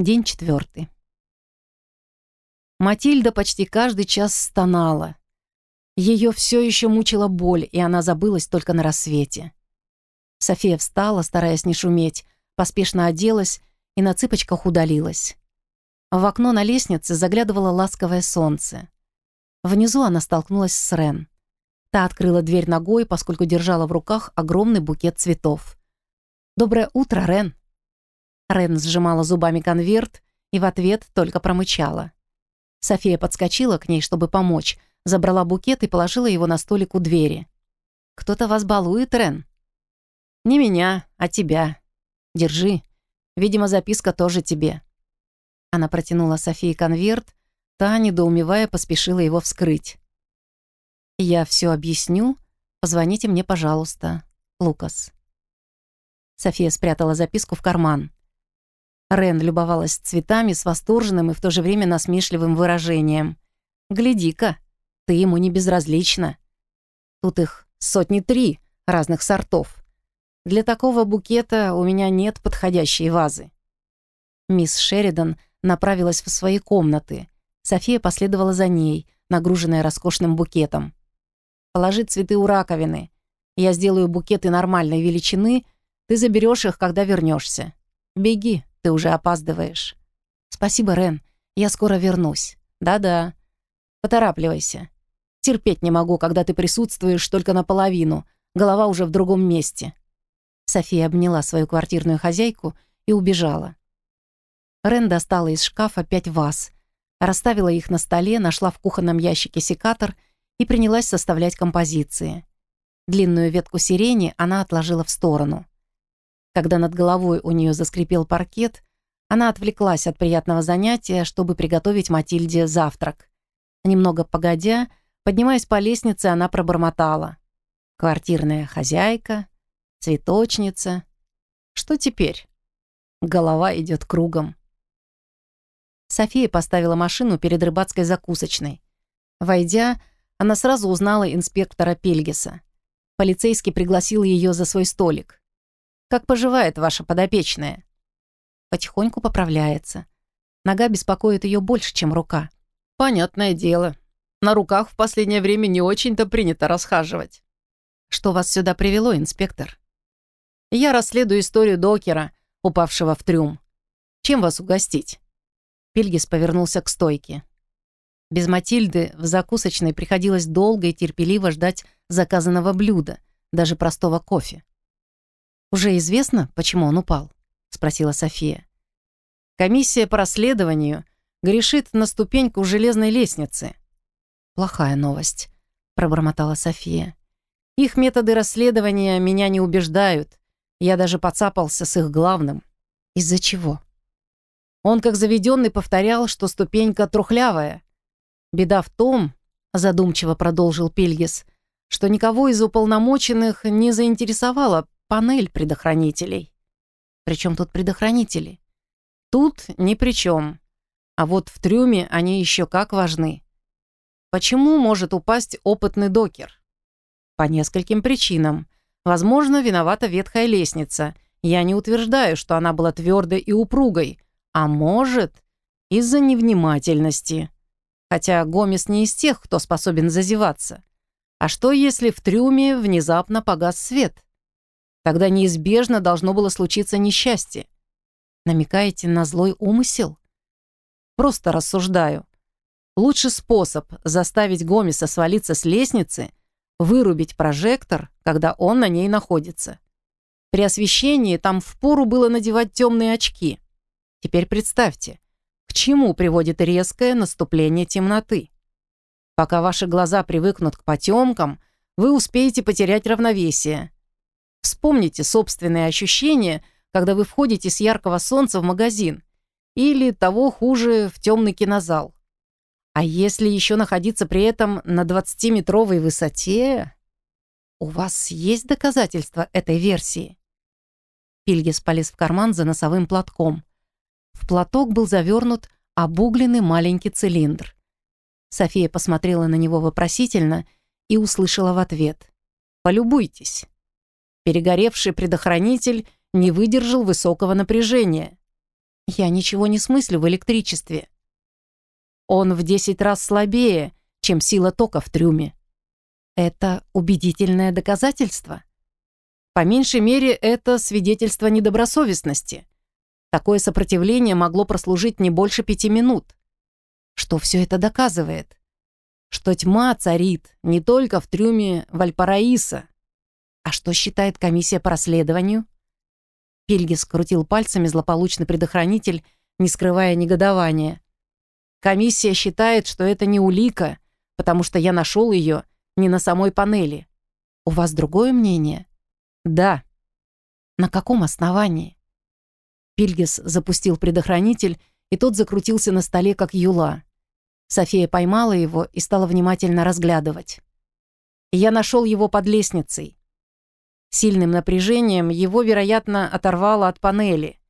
День четвертый. Матильда почти каждый час стонала. Ее все еще мучила боль, и она забылась только на рассвете. София встала, стараясь не шуметь, поспешно оделась и на цыпочках удалилась. В окно на лестнице заглядывало ласковое солнце. Внизу она столкнулась с Рен. Та открыла дверь ногой, поскольку держала в руках огромный букет цветов. «Доброе утро, Рен!» Рен сжимала зубами конверт и в ответ только промычала. София подскочила к ней, чтобы помочь, забрала букет и положила его на столик у двери. «Кто-то вас балует, Рен?» «Не меня, а тебя. Держи. Видимо, записка тоже тебе». Она протянула Софии конверт, та, недоумевая, поспешила его вскрыть. «Я все объясню. Позвоните мне, пожалуйста. Лукас». София спрятала записку в карман. Рен любовалась цветами с восторженным и в то же время насмешливым выражением. «Гляди-ка, ты ему не безразлична. Тут их сотни три разных сортов. Для такого букета у меня нет подходящей вазы». Мисс Шеридан направилась в свои комнаты. София последовала за ней, нагруженная роскошным букетом. «Положи цветы у раковины. Я сделаю букеты нормальной величины, ты заберешь их, когда вернешься. Беги, ты уже опаздываешь». «Спасибо, Рен. Я скоро вернусь». «Да-да. Поторапливайся. Терпеть не могу, когда ты присутствуешь только наполовину. Голова уже в другом месте». София обняла свою квартирную хозяйку и убежала. Рен достала из шкафа пять ваз, расставила их на столе, нашла в кухонном ящике секатор и принялась составлять композиции. Длинную ветку сирени она отложила в сторону. Когда над головой у нее заскрипел паркет, она отвлеклась от приятного занятия, чтобы приготовить Матильде завтрак. Немного погодя, поднимаясь по лестнице, она пробормотала. «Квартирная хозяйка, цветочница. Что теперь?» Голова идет кругом. София поставила машину перед рыбацкой закусочной. Войдя, она сразу узнала инспектора Пельгиса. Полицейский пригласил ее за свой столик. Как поживает ваша подопечная?» Потихоньку поправляется. Нога беспокоит ее больше, чем рука. «Понятное дело. На руках в последнее время не очень-то принято расхаживать». «Что вас сюда привело, инспектор?» «Я расследую историю докера, упавшего в трюм. Чем вас угостить?» Пельгис повернулся к стойке. Без Матильды в закусочной приходилось долго и терпеливо ждать заказанного блюда, даже простого кофе. «Уже известно, почему он упал?» — спросила София. «Комиссия по расследованию грешит на ступеньку железной лестницы». «Плохая новость», — пробормотала София. «Их методы расследования меня не убеждают. Я даже подцапался с их главным. Из-за чего?» Он, как заведенный, повторял, что ступенька трухлявая. «Беда в том», — задумчиво продолжил Пельгис, что никого из уполномоченных не заинтересовало панель предохранителей. Причем тут предохранители? Тут ни при чем. А вот в трюме они еще как важны. Почему может упасть опытный докер? По нескольким причинам. Возможно, виновата ветхая лестница. Я не утверждаю, что она была твердой и упругой. А может, из-за невнимательности. Хотя Гомес не из тех, кто способен зазеваться. А что, если в трюме внезапно погас свет? Тогда неизбежно должно было случиться несчастье. Намекаете на злой умысел? Просто рассуждаю. Лучший способ заставить Гомеса свалиться с лестницы — вырубить прожектор, когда он на ней находится. При освещении там впору было надевать темные очки. Теперь представьте, к чему приводит резкое наступление темноты. Пока ваши глаза привыкнут к потемкам, вы успеете потерять равновесие, Вспомните собственные ощущения, когда вы входите с яркого солнца в магазин или, того хуже, в темный кинозал. А если еще находиться при этом на 20-метровой высоте... У вас есть доказательства этой версии? Пильгис полез в карман за носовым платком. В платок был завернут обугленный маленький цилиндр. София посмотрела на него вопросительно и услышала в ответ. «Полюбуйтесь». Перегоревший предохранитель не выдержал высокого напряжения. Я ничего не смыслю в электричестве. Он в 10 раз слабее, чем сила тока в трюме. Это убедительное доказательство. По меньшей мере, это свидетельство недобросовестности. Такое сопротивление могло прослужить не больше пяти минут. Что все это доказывает? Что тьма царит не только в трюме Вальпараиса. А что считает комиссия по расследованию? Пильгис крутил пальцами злополучный предохранитель, не скрывая негодования. Комиссия считает, что это не улика, потому что я нашел ее не на самой панели. У вас другое мнение? Да. На каком основании? Пильгис запустил предохранитель, и тот закрутился на столе, как юла. София поймала его и стала внимательно разглядывать. Я нашел его под лестницей. Сильным напряжением его, вероятно, оторвало от панели.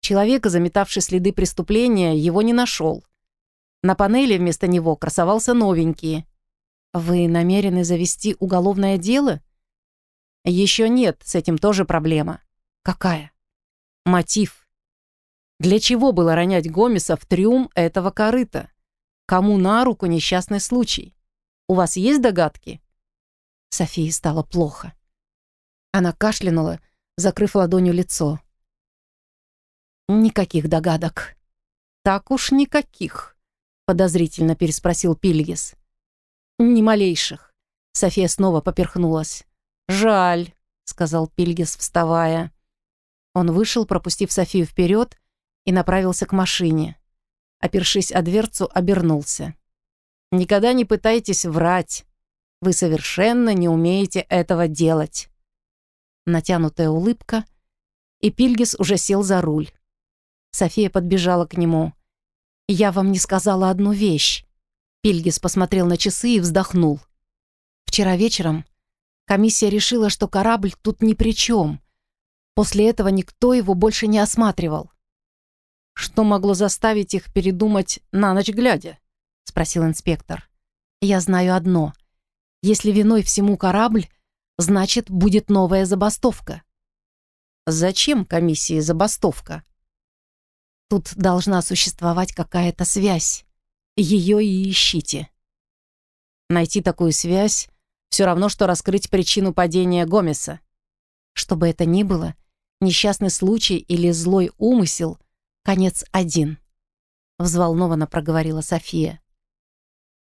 Человека, заметавший следы преступления, его не нашел. На панели вместо него красовался новенький. «Вы намерены завести уголовное дело?» «Еще нет, с этим тоже проблема». «Какая?» «Мотив. Для чего было ронять Гомеса в трюм этого корыта? Кому на руку несчастный случай? У вас есть догадки?» Софии стало плохо. Она кашлянула, закрыв ладонью лицо. «Никаких догадок». «Так уж никаких», — подозрительно переспросил Пильгис. «Ни малейших». София снова поперхнулась. «Жаль», — сказал Пильгис, вставая. Он вышел, пропустив Софию вперед, и направился к машине. Опершись о дверцу, обернулся. «Никогда не пытайтесь врать. Вы совершенно не умеете этого делать» натянутая улыбка, и Пильгис уже сел за руль. София подбежала к нему. «Я вам не сказала одну вещь». Пильгис посмотрел на часы и вздохнул. «Вчера вечером комиссия решила, что корабль тут ни при чем. После этого никто его больше не осматривал». «Что могло заставить их передумать на ночь глядя?» — спросил инспектор. «Я знаю одно. Если виной всему корабль, Значит, будет новая забастовка. Зачем комиссии забастовка? Тут должна существовать какая-то связь. Ее и ищите. Найти такую связь все равно, что раскрыть причину падения Гомеса. Что бы это ни было, несчастный случай или злой умысел, конец один. Взволнованно проговорила София.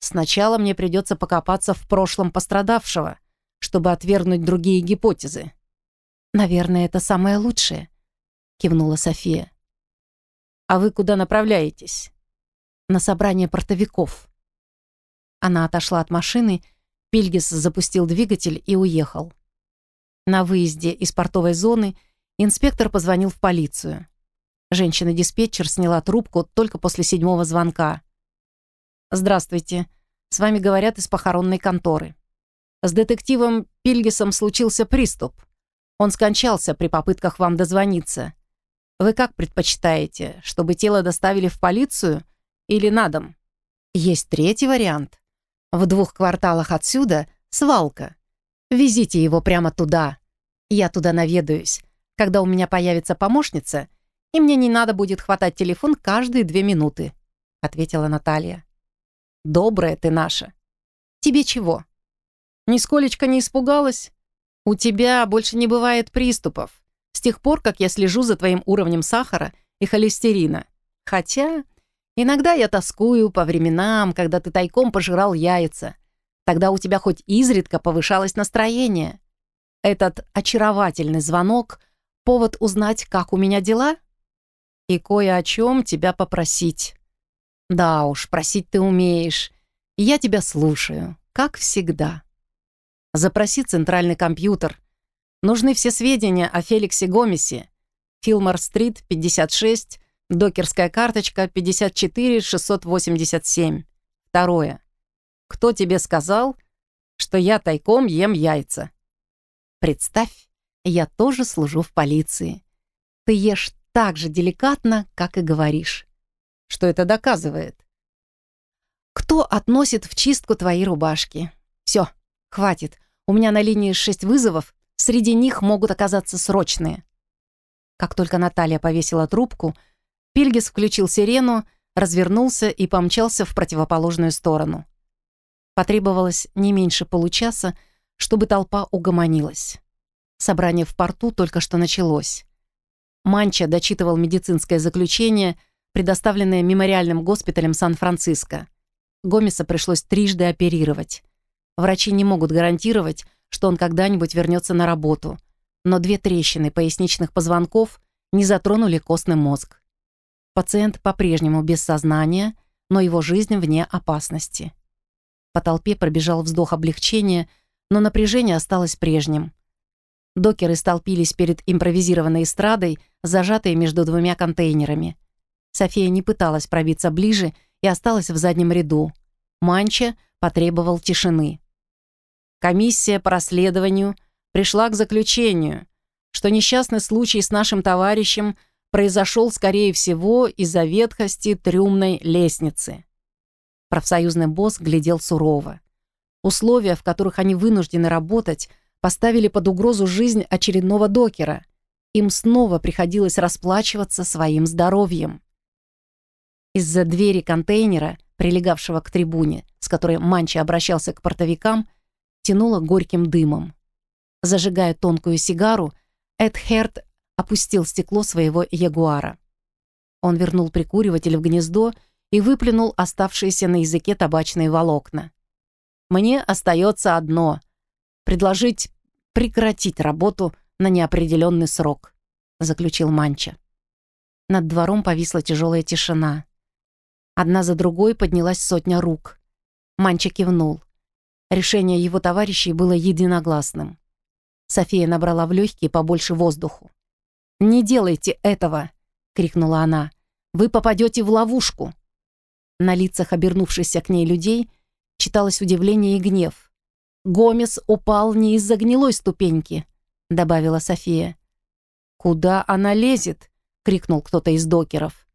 Сначала мне придется покопаться в прошлом пострадавшего, чтобы отвергнуть другие гипотезы. «Наверное, это самое лучшее», — кивнула София. «А вы куда направляетесь?» «На собрание портовиков». Она отошла от машины, Пильгис запустил двигатель и уехал. На выезде из портовой зоны инспектор позвонил в полицию. Женщина-диспетчер сняла трубку только после седьмого звонка. «Здравствуйте. С вами говорят из похоронной конторы. С детективом Пильгисом случился приступ. Он скончался при попытках вам дозвониться. Вы как предпочитаете, чтобы тело доставили в полицию или на дом? Есть третий вариант. В двух кварталах отсюда свалка. Везите его прямо туда. Я туда наведаюсь, когда у меня появится помощница, и мне не надо будет хватать телефон каждые две минуты», — ответила Наталья. «Добрая ты наша. Тебе чего?» Нисколечко не испугалась? У тебя больше не бывает приступов. С тех пор, как я слежу за твоим уровнем сахара и холестерина. Хотя иногда я тоскую по временам, когда ты тайком пожирал яйца. Тогда у тебя хоть изредка повышалось настроение. Этот очаровательный звонок — повод узнать, как у меня дела? И кое о чем тебя попросить. Да уж, просить ты умеешь. Я тебя слушаю, как всегда. Запроси центральный компьютер. Нужны все сведения о Феликсе Гомесе. Филмор-стрит, 56, докерская карточка 54687. Второе. Кто тебе сказал, что я тайком ем яйца? Представь, я тоже служу в полиции. Ты ешь так же деликатно, как и говоришь. Что это доказывает? Кто относит в чистку твои рубашки? Все, хватит. У меня на линии шесть вызовов, среди них могут оказаться срочные. Как только Наталья повесила трубку, Пильгис включил сирену, развернулся и помчался в противоположную сторону. Потребовалось не меньше получаса, чтобы толпа угомонилась. Собрание в порту только что началось. Манча дочитывал медицинское заключение, предоставленное мемориальным госпиталем Сан-Франциско. Гомеса пришлось трижды оперировать. Врачи не могут гарантировать, что он когда-нибудь вернется на работу, но две трещины поясничных позвонков не затронули костный мозг. Пациент по-прежнему без сознания, но его жизнь вне опасности. По толпе пробежал вздох облегчения, но напряжение осталось прежним. Докеры столпились перед импровизированной эстрадой, зажатой между двумя контейнерами. София не пыталась пробиться ближе и осталась в заднем ряду. Манча потребовал тишины. Комиссия по расследованию пришла к заключению, что несчастный случай с нашим товарищем произошел, скорее всего, из-за ветхости трюмной лестницы. Профсоюзный босс глядел сурово. Условия, в которых они вынуждены работать, поставили под угрозу жизнь очередного докера. Им снова приходилось расплачиваться своим здоровьем. Из-за двери контейнера, прилегавшего к трибуне, с которой Манчи обращался к портовикам, тянуло горьким дымом. Зажигая тонкую сигару, Эд Херт опустил стекло своего ягуара. Он вернул прикуриватель в гнездо и выплюнул оставшиеся на языке табачные волокна. «Мне остается одно — предложить прекратить работу на неопределенный срок», — заключил Манча. Над двором повисла тяжелая тишина. Одна за другой поднялась сотня рук. Манча кивнул. Решение его товарищей было единогласным. София набрала в легкие побольше воздуху. «Не делайте этого!» — крикнула она. «Вы попадете в ловушку!» На лицах обернувшихся к ней людей читалось удивление и гнев. Гомес упал не из-за гнилой ступеньки», — добавила София. «Куда она лезет?» — крикнул кто-то из докеров.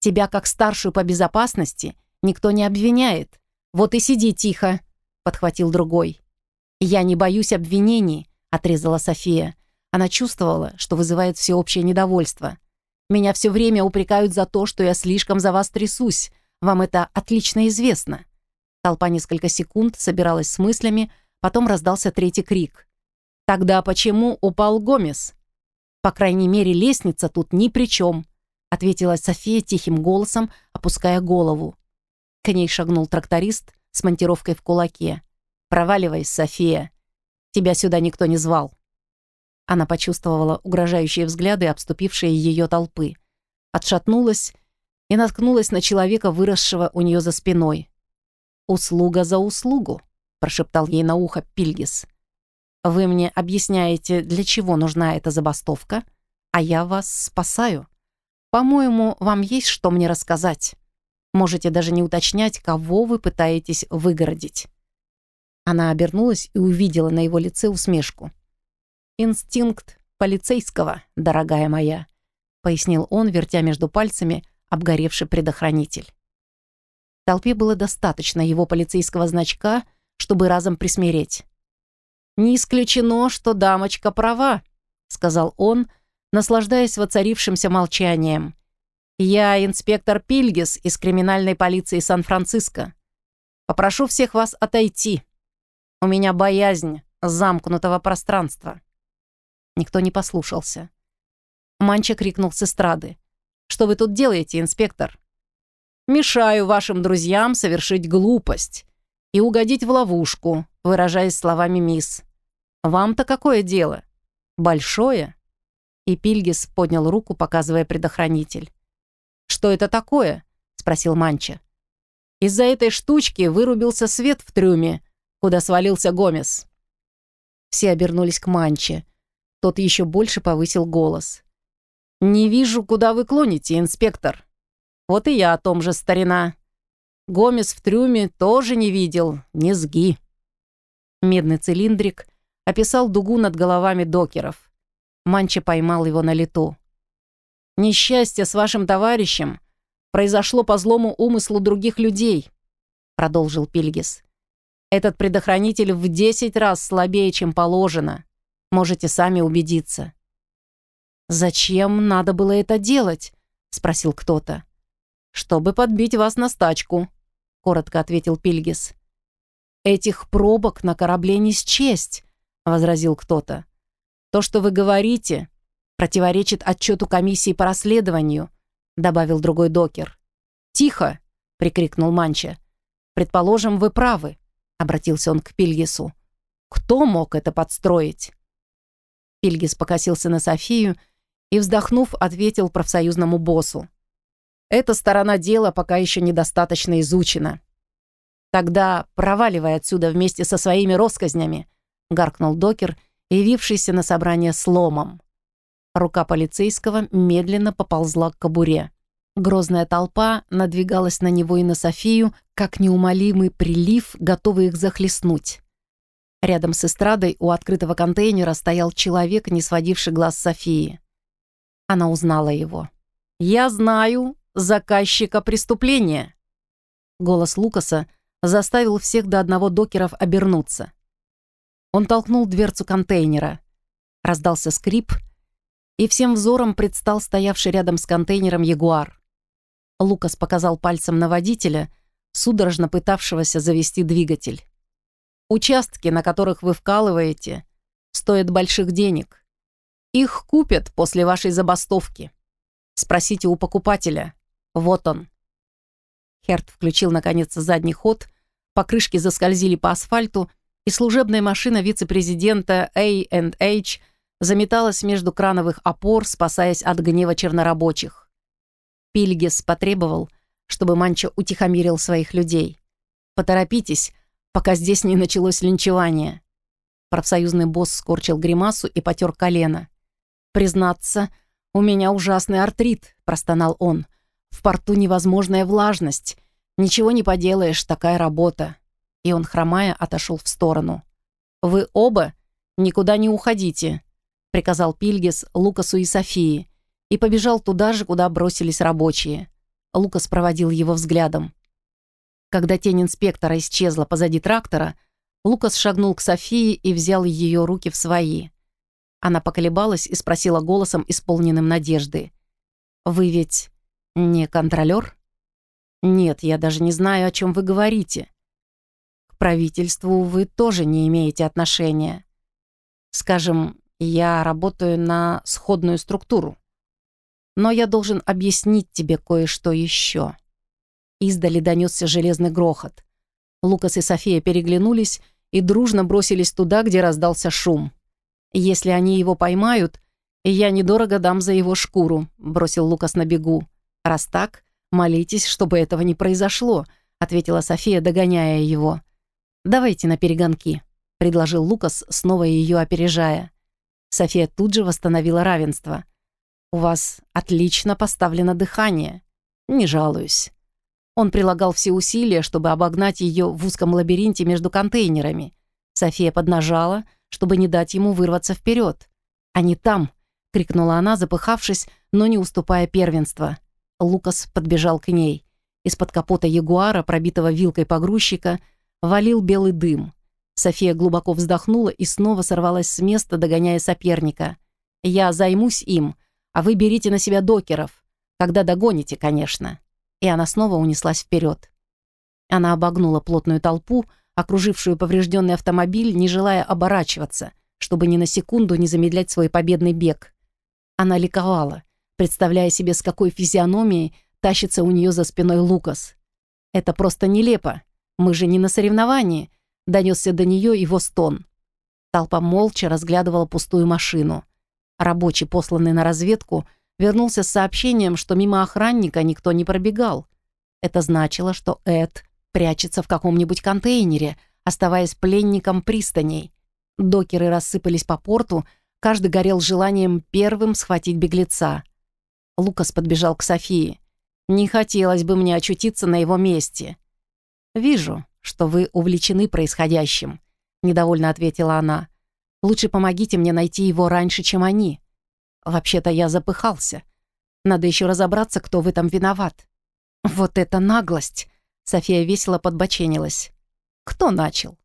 «Тебя, как старшую по безопасности, никто не обвиняет. Вот и сиди тихо», — подхватил другой. «Я не боюсь обвинений», — отрезала София. Она чувствовала, что вызывает всеобщее недовольство. «Меня все время упрекают за то, что я слишком за вас трясусь. Вам это отлично известно». Толпа несколько секунд собиралась с мыслями, Потом раздался третий крик. «Тогда почему упал Гомес?» «По крайней мере, лестница тут ни при чем», ответила София тихим голосом, опуская голову. К ней шагнул тракторист с монтировкой в кулаке. «Проваливай, София. Тебя сюда никто не звал». Она почувствовала угрожающие взгляды, обступившие ее толпы. Отшатнулась и наткнулась на человека, выросшего у нее за спиной. «Услуга за услугу», прошептал ей на ухо Пильгис. «Вы мне объясняете, для чего нужна эта забастовка, а я вас спасаю. По-моему, вам есть что мне рассказать. Можете даже не уточнять, кого вы пытаетесь выгородить». Она обернулась и увидела на его лице усмешку. «Инстинкт полицейского, дорогая моя», — пояснил он, вертя между пальцами обгоревший предохранитель. В толпе было достаточно его полицейского значка — чтобы разом присмиреть. «Не исключено, что дамочка права», — сказал он, наслаждаясь воцарившимся молчанием. «Я инспектор Пильгис из криминальной полиции Сан-Франциско. Попрошу всех вас отойти. У меня боязнь замкнутого пространства». Никто не послушался. Манча крикнул с эстрады. «Что вы тут делаете, инспектор?» «Мешаю вашим друзьям совершить глупость и угодить в ловушку, выражаясь словами мисс. «Вам-то какое дело? Большое?» И Пильгис поднял руку, показывая предохранитель. «Что это такое?» — спросил Манча. «Из-за этой штучки вырубился свет в трюме, куда свалился Гомес». Все обернулись к Манче. Тот еще больше повысил голос. «Не вижу, куда вы клоните, инспектор. Вот и я о том же, старина. Гомес в трюме тоже не видел, не сги. Медный цилиндрик описал дугу над головами докеров. Манча поймал его на лету. «Несчастье с вашим товарищем произошло по злому умыслу других людей», продолжил Пильгис. «Этот предохранитель в десять раз слабее, чем положено. Можете сами убедиться». «Зачем надо было это делать?» — спросил кто-то. «Чтобы подбить вас на стачку», — коротко ответил Пильгис. «Этих пробок на корабле не счесть», — возразил кто-то. «То, что вы говорите, противоречит отчету комиссии по расследованию», — добавил другой докер. «Тихо!» — прикрикнул Манча. «Предположим, вы правы», — обратился он к Пильгису. «Кто мог это подстроить?» Пильгис покосился на Софию и, вздохнув, ответил профсоюзному боссу. «Эта сторона дела пока еще недостаточно изучена». «Тогда проваливай отсюда вместе со своими россказнями», — гаркнул докер, явившийся на собрание с ломом. Рука полицейского медленно поползла к кобуре. Грозная толпа надвигалась на него и на Софию, как неумолимый прилив, готовый их захлестнуть. Рядом с эстрадой у открытого контейнера стоял человек, не сводивший глаз Софии. Она узнала его. «Я знаю заказчика преступления!» Голос Лукаса заставил всех до одного докеров обернуться. Он толкнул дверцу контейнера. Раздался скрип, и всем взором предстал стоявший рядом с контейнером ягуар. Лукас показал пальцем на водителя, судорожно пытавшегося завести двигатель. «Участки, на которых вы вкалываете, стоят больших денег. Их купят после вашей забастовки. Спросите у покупателя. Вот он». Херт включил, наконец, задний ход, покрышки заскользили по асфальту, и служебная машина вице-президента A&H заметалась между крановых опор, спасаясь от гнева чернорабочих. Пильгис потребовал, чтобы Манчо утихомирил своих людей. «Поторопитесь, пока здесь не началось линчевание». Профсоюзный босс скорчил гримасу и потер колено. «Признаться, у меня ужасный артрит», — простонал он. «В порту невозможная влажность. Ничего не поделаешь, такая работа». И он, хромая, отошел в сторону. «Вы оба никуда не уходите», — приказал Пильгис Лукасу и Софии и побежал туда же, куда бросились рабочие. Лукас проводил его взглядом. Когда тень инспектора исчезла позади трактора, Лукас шагнул к Софии и взял ее руки в свои. Она поколебалась и спросила голосом, исполненным надежды. «Вы ведь не контролер?» «Нет, я даже не знаю, о чем вы говорите. К правительству вы тоже не имеете отношения. Скажем, я работаю на сходную структуру. Но я должен объяснить тебе кое-что еще». Издали донесся железный грохот. Лукас и София переглянулись и дружно бросились туда, где раздался шум. «Если они его поймают, я недорого дам за его шкуру», — бросил Лукас на бегу. «Раз так, молитесь, чтобы этого не произошло», — ответила София, догоняя его. «Давайте на перегонки», — предложил Лукас, снова ее опережая. София тут же восстановила равенство — «У вас отлично поставлено дыхание. Не жалуюсь». Он прилагал все усилия, чтобы обогнать ее в узком лабиринте между контейнерами. София поднажала, чтобы не дать ему вырваться вперед. «Они там!» — крикнула она, запыхавшись, но не уступая первенства. Лукас подбежал к ней. Из-под капота ягуара, пробитого вилкой погрузчика, валил белый дым. София глубоко вздохнула и снова сорвалась с места, догоняя соперника. «Я займусь им», а вы берите на себя докеров, когда догоните, конечно». И она снова унеслась вперед. Она обогнула плотную толпу, окружившую поврежденный автомобиль, не желая оборачиваться, чтобы ни на секунду не замедлять свой победный бег. Она ликовала, представляя себе, с какой физиономией тащится у нее за спиной Лукас. «Это просто нелепо. Мы же не на соревновании», — донесся до нее его стон. Толпа молча разглядывала пустую машину — Рабочий, посланный на разведку, вернулся с сообщением, что мимо охранника никто не пробегал. Это значило, что Эд прячется в каком-нибудь контейнере, оставаясь пленником пристаней. Докеры рассыпались по порту, каждый горел желанием первым схватить беглеца. Лукас подбежал к Софии. «Не хотелось бы мне очутиться на его месте». «Вижу, что вы увлечены происходящим», — недовольно ответила она. Лучше помогите мне найти его раньше, чем они. Вообще-то я запыхался. Надо еще разобраться, кто в этом виноват. Вот это наглость! София весело подбоченилась. Кто начал?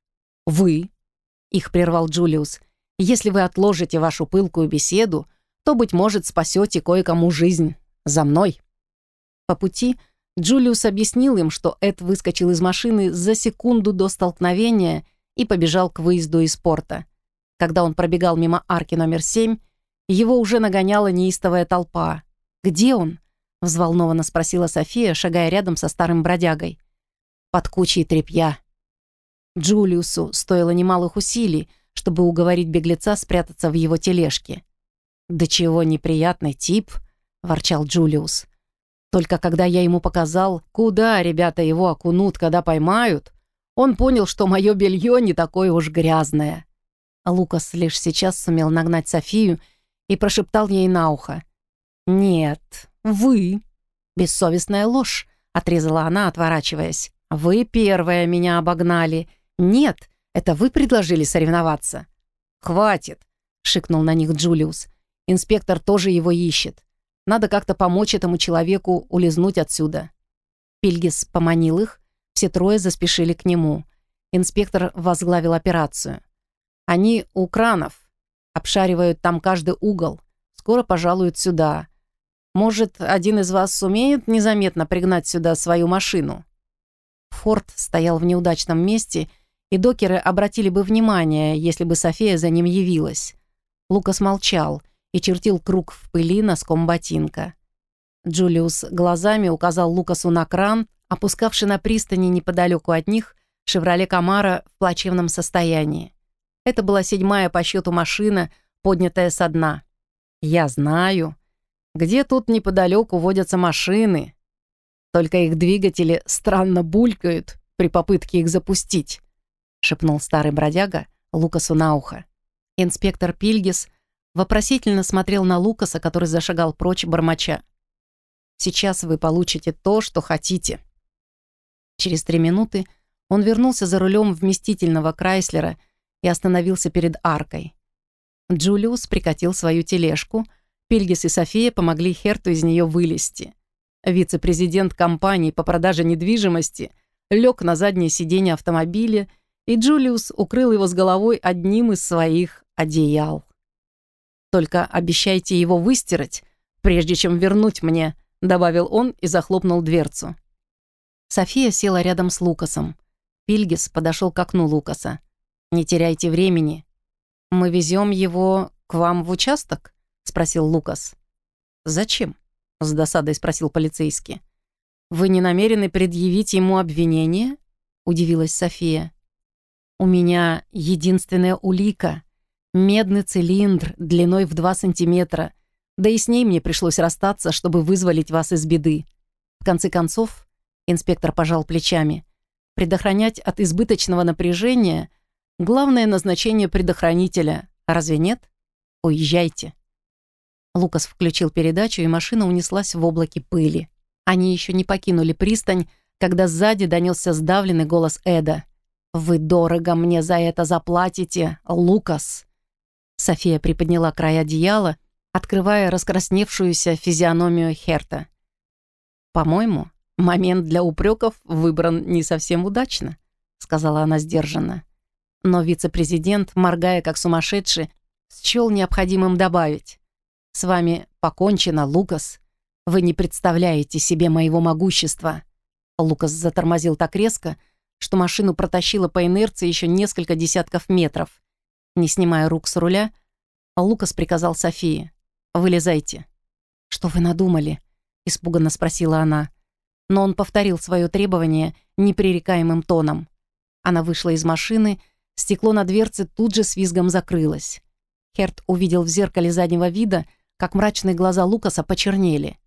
Вы. Их прервал Джулиус. Если вы отложите вашу пылкую беседу, то, быть может, спасете кое-кому жизнь. За мной. По пути Джулиус объяснил им, что Эд выскочил из машины за секунду до столкновения и побежал к выезду из порта. Когда он пробегал мимо арки номер семь, его уже нагоняла неистовая толпа. «Где он?» — взволнованно спросила София, шагая рядом со старым бродягой. «Под кучей тряпья». Джулиусу стоило немалых усилий, чтобы уговорить беглеца спрятаться в его тележке. «Да чего неприятный тип», — ворчал Джулиус. «Только когда я ему показал, куда ребята его окунут, когда поймают, он понял, что мое белье не такое уж грязное». Лукас лишь сейчас сумел нагнать Софию и прошептал ей на ухо. «Нет, вы». «Бессовестная ложь», — отрезала она, отворачиваясь. «Вы первая меня обогнали. Нет, это вы предложили соревноваться». «Хватит», — шикнул на них Джулиус. «Инспектор тоже его ищет. Надо как-то помочь этому человеку улизнуть отсюда». Пильгис поманил их, все трое заспешили к нему. Инспектор возглавил операцию. «Они у кранов. Обшаривают там каждый угол. Скоро пожалуют сюда. Может, один из вас сумеет незаметно пригнать сюда свою машину?» Форд стоял в неудачном месте, и докеры обратили бы внимание, если бы София за ним явилась. Лукас молчал и чертил круг в пыли носком ботинка. Джулиус глазами указал Лукасу на кран, опускавший на пристани неподалеку от них «Шевроле Камара» в плачевном состоянии. Это была седьмая по счету машина, поднятая со дна. «Я знаю», где тут неподалеку водятся машины. Только их двигатели странно булькают при попытке их запустить», — шепнул старый бродяга Лукасу на ухо. Инспектор Пильгис вопросительно смотрел на Лукаса, который зашагал прочь бормоча. «Сейчас вы получите то, что хотите». Через три минуты он вернулся за рулем вместительного Крайслера и остановился перед аркой. Джулиус прикатил свою тележку — Пильгис и София помогли Херту из нее вылезти. Вице-президент компании по продаже недвижимости лег на заднее сиденье автомобиля, и Джулиус укрыл его с головой одним из своих одеял. «Только обещайте его выстирать, прежде чем вернуть мне», добавил он и захлопнул дверцу. София села рядом с Лукасом. Пильгис подошел к окну Лукаса. «Не теряйте времени. Мы везем его к вам в участок?» — спросил Лукас. «Зачем?» — с досадой спросил полицейский. «Вы не намерены предъявить ему обвинение?» — удивилась София. «У меня единственная улика — медный цилиндр длиной в два сантиметра, да и с ней мне пришлось расстаться, чтобы вызволить вас из беды. В конце концов, инспектор пожал плечами, предохранять от избыточного напряжения — главное назначение предохранителя, разве нет? Уезжайте». Лукас включил передачу, и машина унеслась в облаке пыли. Они еще не покинули пристань, когда сзади донесся сдавленный голос Эда. «Вы дорого мне за это заплатите, Лукас!» София приподняла край одеяла, открывая раскрасневшуюся физиономию Херта. «По-моему, момент для упреков выбран не совсем удачно», сказала она сдержанно. Но вице-президент, моргая как сумасшедший, счел необходимым добавить. «С вами покончено, Лукас. Вы не представляете себе моего могущества». Лукас затормозил так резко, что машину протащило по инерции еще несколько десятков метров. Не снимая рук с руля, Лукас приказал Софии. «Вылезайте». «Что вы надумали?» — испуганно спросила она. Но он повторил свое требование непререкаемым тоном. Она вышла из машины, стекло на дверце тут же с визгом закрылось. Херт увидел в зеркале заднего вида — как мрачные глаза Лукаса почернели.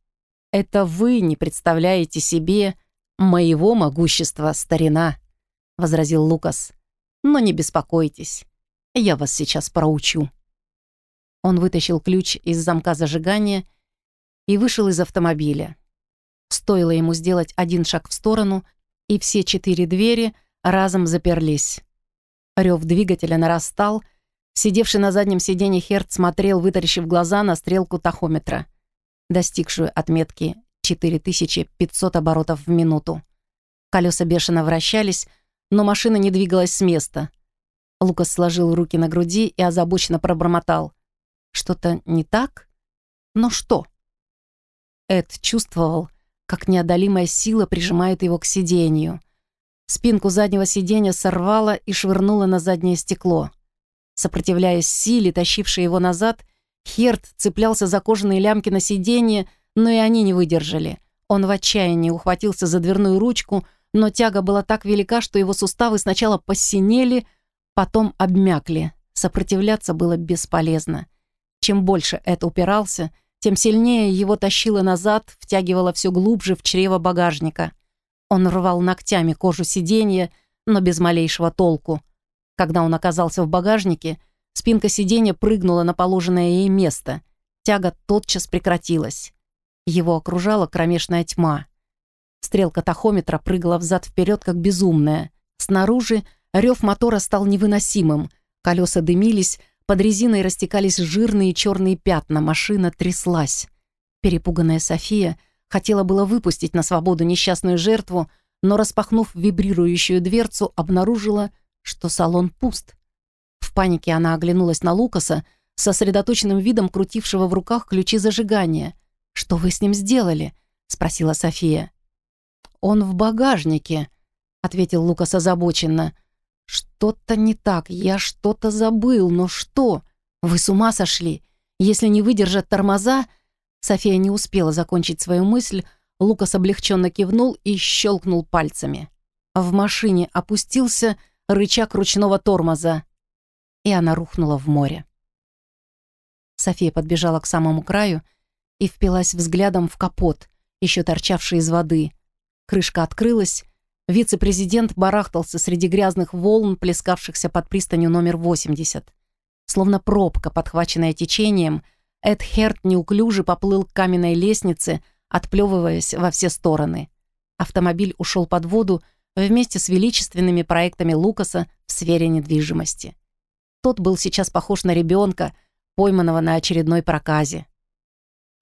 «Это вы не представляете себе моего могущества, старина», — возразил Лукас. «Но не беспокойтесь, я вас сейчас проучу». Он вытащил ключ из замка зажигания и вышел из автомобиля. Стоило ему сделать один шаг в сторону, и все четыре двери разом заперлись. Рев двигателя нарастал — Сидевший на заднем сиденье Херт смотрел, вытаращив глаза на стрелку тахометра, достигшую отметки 4500 оборотов в минуту. Колеса бешено вращались, но машина не двигалась с места. Лукас сложил руки на груди и озабоченно пробормотал. «Что-то не так? Но что?» Эд чувствовал, как неодолимая сила прижимает его к сиденью. Спинку заднего сиденья сорвала и швырнула на заднее стекло. Сопротивляясь силе, тащившей его назад, Херт цеплялся за кожаные лямки на сиденье, но и они не выдержали. Он в отчаянии ухватился за дверную ручку, но тяга была так велика, что его суставы сначала посинели, потом обмякли. Сопротивляться было бесполезно. Чем больше это упирался, тем сильнее его тащило назад, втягивало все глубже в чрево багажника. Он рвал ногтями кожу сиденья, но без малейшего толку. Когда он оказался в багажнике, спинка сиденья прыгнула на положенное ей место. Тяга тотчас прекратилась. Его окружала кромешная тьма. Стрелка тахометра прыгала взад-вперед, как безумная. Снаружи рев мотора стал невыносимым. Колеса дымились, под резиной растекались жирные черные пятна, машина тряслась. Перепуганная София хотела было выпустить на свободу несчастную жертву, но, распахнув вибрирующую дверцу, обнаружила, что салон пуст. В панике она оглянулась на Лукаса, сосредоточенным видом крутившего в руках ключи зажигания. «Что вы с ним сделали?» — спросила София. «Он в багажнике», — ответил Лукас озабоченно. «Что-то не так, я что-то забыл, но что? Вы с ума сошли? Если не выдержат тормоза...» София не успела закончить свою мысль, Лукас облегченно кивнул и щелкнул пальцами. В машине опустился рычаг ручного тормоза, и она рухнула в море. София подбежала к самому краю и впилась взглядом в капот, еще торчавший из воды. Крышка открылась, вице-президент барахтался среди грязных волн, плескавшихся под пристанью номер 80. Словно пробка, подхваченная течением, Эд Херт неуклюже поплыл к каменной лестнице, отплевываясь во все стороны. Автомобиль ушел под воду вместе с величественными проектами Лукаса в сфере недвижимости. Тот был сейчас похож на ребенка, пойманного на очередной проказе.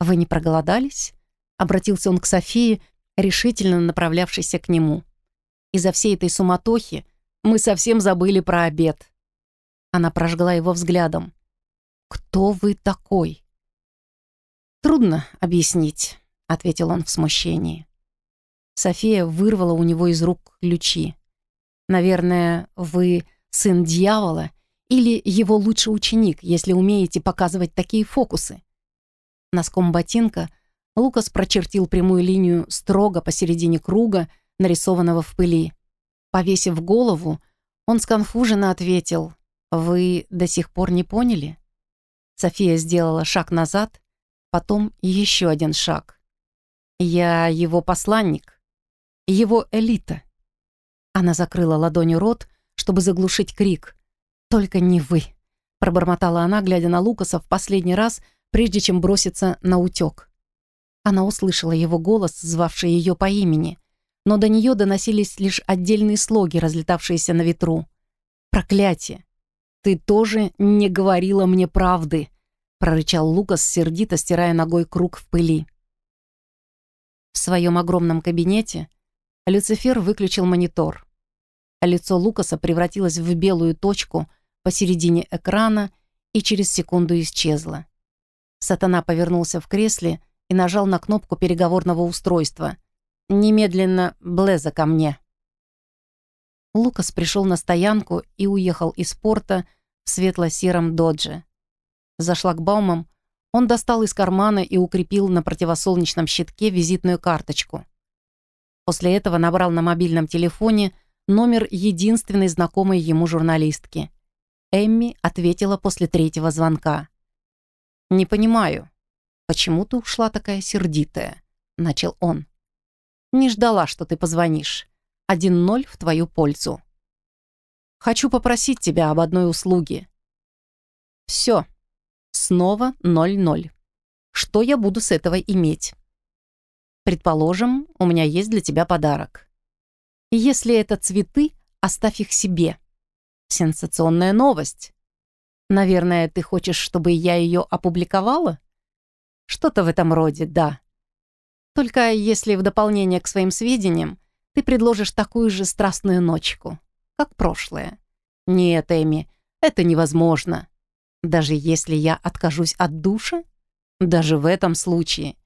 «Вы не проголодались?» — обратился он к Софии, решительно направлявшейся к нему. «Из-за всей этой суматохи мы совсем забыли про обед». Она прожгла его взглядом. «Кто вы такой?» «Трудно объяснить», — ответил он в смущении. София вырвала у него из рук ключи. «Наверное, вы сын дьявола или его лучший ученик, если умеете показывать такие фокусы?» Носком ботинка Лукас прочертил прямую линию строго посередине круга, нарисованного в пыли. Повесив голову, он сконфуженно ответил, «Вы до сих пор не поняли?» София сделала шаг назад, потом еще один шаг. «Я его посланник, его элита». Она закрыла ладонью рот, чтобы заглушить крик. «Только не вы», — пробормотала она, глядя на Лукаса в последний раз, прежде чем броситься на утёк. Она услышала его голос, звавший ее по имени, но до нее доносились лишь отдельные слоги, разлетавшиеся на ветру. «Проклятие! Ты тоже не говорила мне правды!» прорычал Лукас, сердито стирая ногой круг в пыли. В своем огромном кабинете Люцифер выключил монитор. Лицо Лукаса превратилось в белую точку посередине экрана и через секунду исчезло. Сатана повернулся в кресле и нажал на кнопку переговорного устройства. «Немедленно Блеза ко мне». Лукас пришел на стоянку и уехал из порта в светло-сером додже. За шлагбаумом он достал из кармана и укрепил на противосолнечном щитке визитную карточку. После этого набрал на мобильном телефоне номер единственной знакомой ему журналистки. Эмми ответила после третьего звонка. «Не понимаю, почему ты ушла такая сердитая?» — начал он. «Не ждала, что ты позвонишь. Один ноль в твою пользу. Хочу попросить тебя об одной услуге. Все. Снова ноль-ноль. Что я буду с этого иметь? Предположим, у меня есть для тебя подарок. Если это цветы, оставь их себе. Сенсационная новость. Наверное, ты хочешь, чтобы я ее опубликовала? Что-то в этом роде, да. Только если в дополнение к своим сведениям ты предложишь такую же страстную ночку, как прошлое. Нет, Эми, это невозможно. Даже если я откажусь от душа? Даже в этом случае.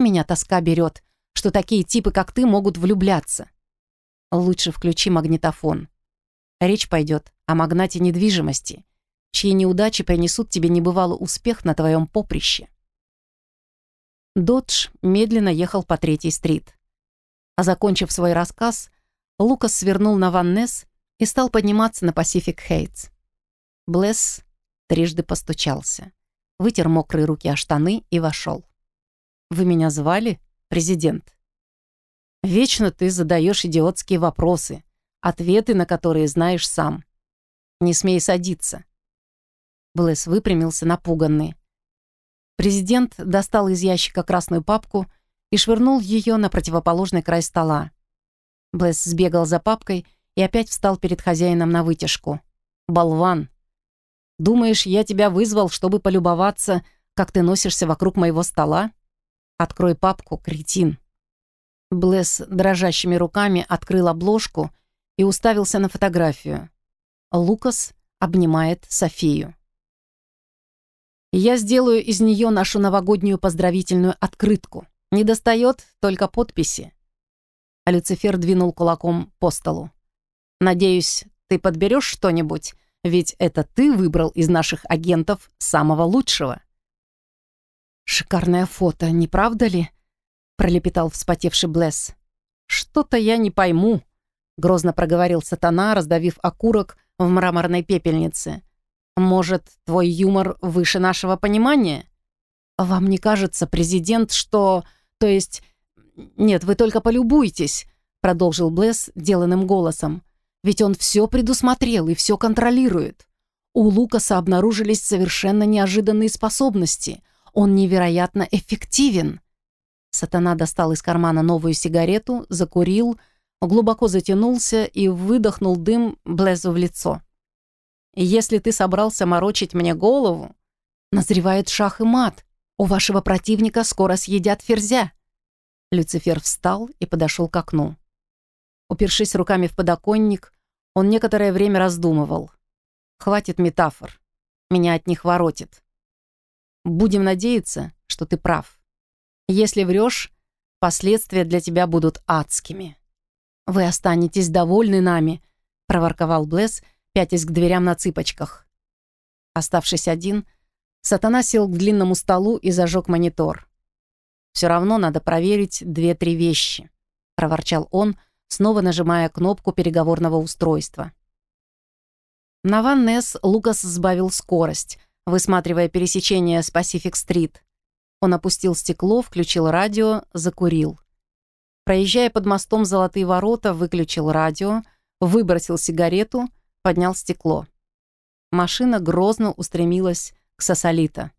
Меня тоска берет, что такие типы, как ты, могут влюбляться. Лучше включи магнитофон. Речь пойдет о магнате недвижимости, чьи неудачи принесут тебе небывалый успех на твоем поприще. Додж медленно ехал по третьей стрит. А закончив свой рассказ, Лукас свернул на Ван Несс и стал подниматься на Пасифик Хейтс. Блесс трижды постучался, вытер мокрые руки о штаны и вошел. «Вы меня звали, президент?» «Вечно ты задаешь идиотские вопросы, ответы на которые знаешь сам. Не смей садиться». Блесс выпрямился, напуганный. Президент достал из ящика красную папку и швырнул ее на противоположный край стола. Блесс сбегал за папкой и опять встал перед хозяином на вытяжку. «Болван! Думаешь, я тебя вызвал, чтобы полюбоваться, как ты носишься вокруг моего стола? Открой папку, кретин!» Блесс дрожащими руками открыл обложку и уставился на фотографию. Лукас обнимает Софию. «Я сделаю из нее нашу новогоднюю поздравительную открытку. Не достает только подписи. А Люцифер двинул кулаком по столу. «Надеюсь, ты подберешь что-нибудь, ведь это ты выбрал из наших агентов самого лучшего». «Шикарное фото, не правда ли?» — пролепетал вспотевший Блесс. «Что-то я не пойму», — грозно проговорил сатана, раздавив окурок в мраморной пепельнице. «Может, твой юмор выше нашего понимания? Вам не кажется, президент, что...» То есть... Нет, вы только полюбуйтесь, продолжил Блесс деланным голосом. Ведь он все предусмотрел и все контролирует. У Лукаса обнаружились совершенно неожиданные способности. Он невероятно эффективен. Сатана достал из кармана новую сигарету, закурил, глубоко затянулся и выдохнул дым Блезу в лицо. «Если ты собрался морочить мне голову, назревает шах и мат. У вашего противника скоро съедят ферзя. Люцифер встал и подошел к окну. Упершись руками в подоконник, он некоторое время раздумывал. «Хватит метафор. Меня от них воротит. Будем надеяться, что ты прав. Если врешь, последствия для тебя будут адскими. Вы останетесь довольны нами», — проворковал Блесс, пятясь к дверям на цыпочках. Оставшись один, сатана сел к длинному столу и зажег монитор. Все равно надо проверить две-три вещи», — проворчал он, снова нажимая кнопку переговорного устройства. На Ван Несс Лукас сбавил скорость, высматривая пересечение с Пасифик-стрит. Он опустил стекло, включил радио, закурил. Проезжая под мостом Золотые ворота, выключил радио, выбросил сигарету, поднял стекло. Машина грозно устремилась к Сосолито.